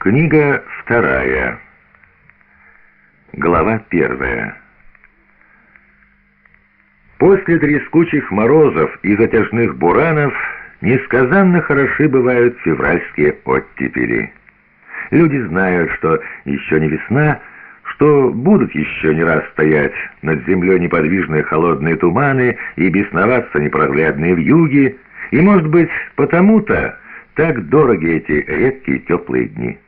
Книга вторая. Глава первая. После трескучих морозов и затяжных буранов несказанно хороши бывают февральские оттепели. Люди знают, что еще не весна, что будут еще не раз стоять над землей неподвижные холодные туманы и бесноваться непроглядные вьюги, и, может быть, потому-то так дороги эти редкие теплые дни.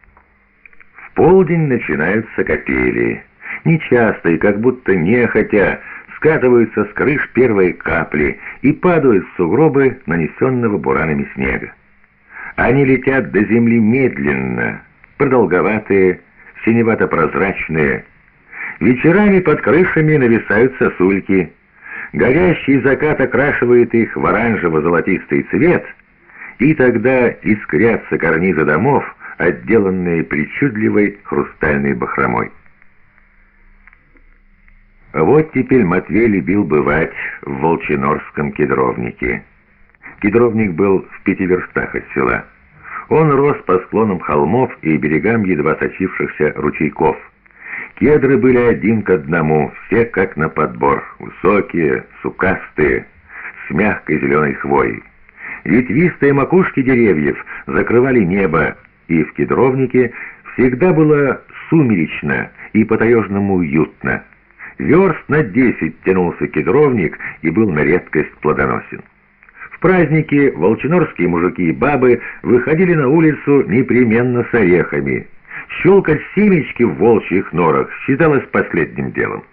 Полдень начинаются капели. Нечасто и как будто нехотя скатываются с крыш первые капли и падают в сугробы нанесенного буранами снега. Они летят до земли медленно, продолговатые, синевато-прозрачные. Вечерами под крышами нависают сосульки. Горящий закат окрашивает их в оранжево-золотистый цвет, и тогда искрятся карнизы домов, отделанные причудливой хрустальной бахромой. Вот теперь Матвей любил бывать в Волчинорском кедровнике. Кедровник был в пяти верстах от села. Он рос по склонам холмов и берегам едва сочившихся ручейков. Кедры были один к одному, все как на подбор, высокие, сукастые, с мягкой зеленой хвоей. Ветвистые макушки деревьев закрывали небо, и в кедровнике всегда было сумеречно и по-таежному уютно. Верст на десять тянулся кедровник и был на редкость плодоносен. В праздники волчинорские мужики и бабы выходили на улицу непременно с орехами. Щелкать семечки в волчьих норах считалось последним делом.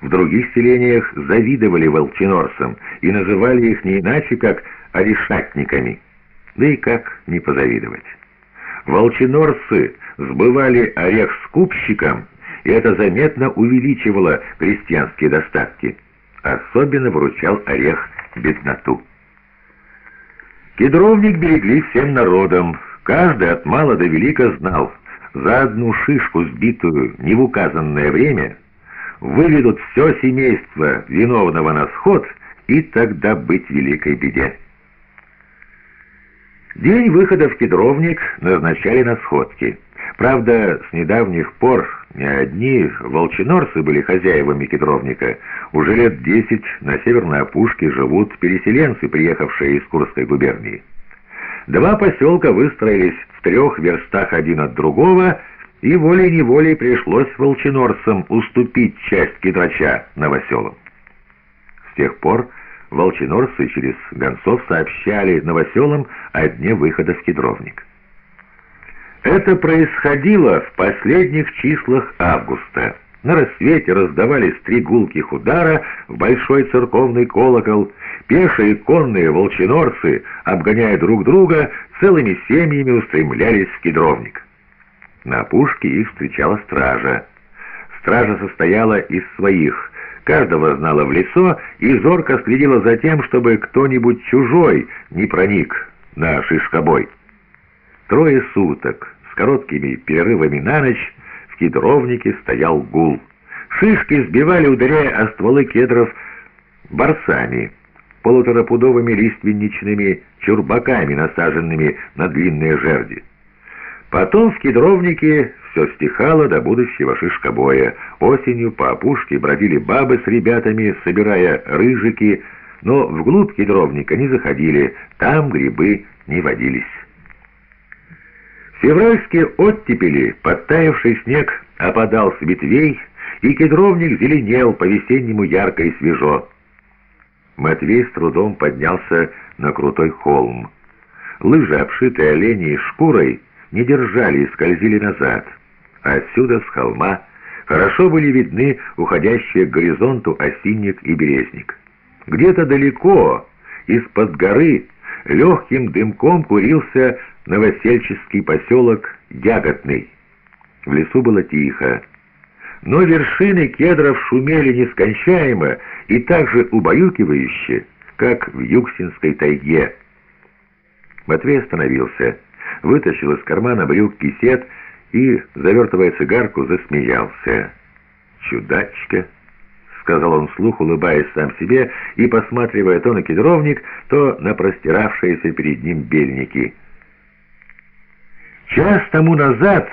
В других селениях завидовали волчинорцам и называли их не иначе, как орешатниками. Да и как не позавидовать. Волчинорцы сбывали орех скупщикам, и это заметно увеличивало крестьянские достатки. Особенно выручал орех бедноту. Кедровник берегли всем народом. Каждый от мала до велика знал, за одну шишку, сбитую не в указанное время, выведут все семейство виновного на сход, и тогда быть великой беде. День выхода в кедровник назначали на сходки. Правда, с недавних пор не одни волчинорцы были хозяевами кедровника. Уже лет десять на северной опушке живут переселенцы, приехавшие из Курской губернии. Два поселка выстроились в трех верстах один от другого, и волей-неволей пришлось волчинорцам уступить часть кедрача новоселам. С тех пор волчинорцы через гонцов сообщали новоселам о дне выхода в кедровник. Это происходило в последних числах августа. На рассвете раздавались три гулких удара в большой церковный колокол. Пешие конные волчинорцы, обгоняя друг друга, целыми семьями устремлялись в кедровник. На опушке их встречала стража. Стража состояла из своих – каждого знала в лицо и зорко следила за тем, чтобы кто-нибудь чужой не проник на шишкобой. Трое суток с короткими перерывами на ночь в кедровнике стоял гул. Шишки сбивали, ударяя о стволы кедров борцами, полуторапудовыми лиственничными чурбаками, насаженными на длинные жерди. Потом в кедровнике все стихало до будущего шишкобоя. Осенью по опушке бродили бабы с ребятами, собирая рыжики, но вглубь кедровника не заходили, там грибы не водились. Февральские оттепели, подтаявший снег опадал с ветвей, и кедровник зеленел по-весеннему ярко и свежо. Матвей с трудом поднялся на крутой холм. Лыжи, обшитые оленей шкурой, не держали и скользили назад. А отсюда, с холма, хорошо были видны уходящие к горизонту осинник и березник. Где-то далеко, из-под горы, легким дымком курился новосельческий поселок Ягодный. В лесу было тихо. Но вершины кедров шумели нескончаемо и так же убаюкивающе, как в Юксинской тайге. Матвей остановился вытащил из кармана брюк кисет и, завертывая цигарку, засмеялся. «Чудачка!» — сказал он вслух, улыбаясь сам себе и посматривая то на кедровник, то на простиравшиеся перед ним бельники. Час тому назад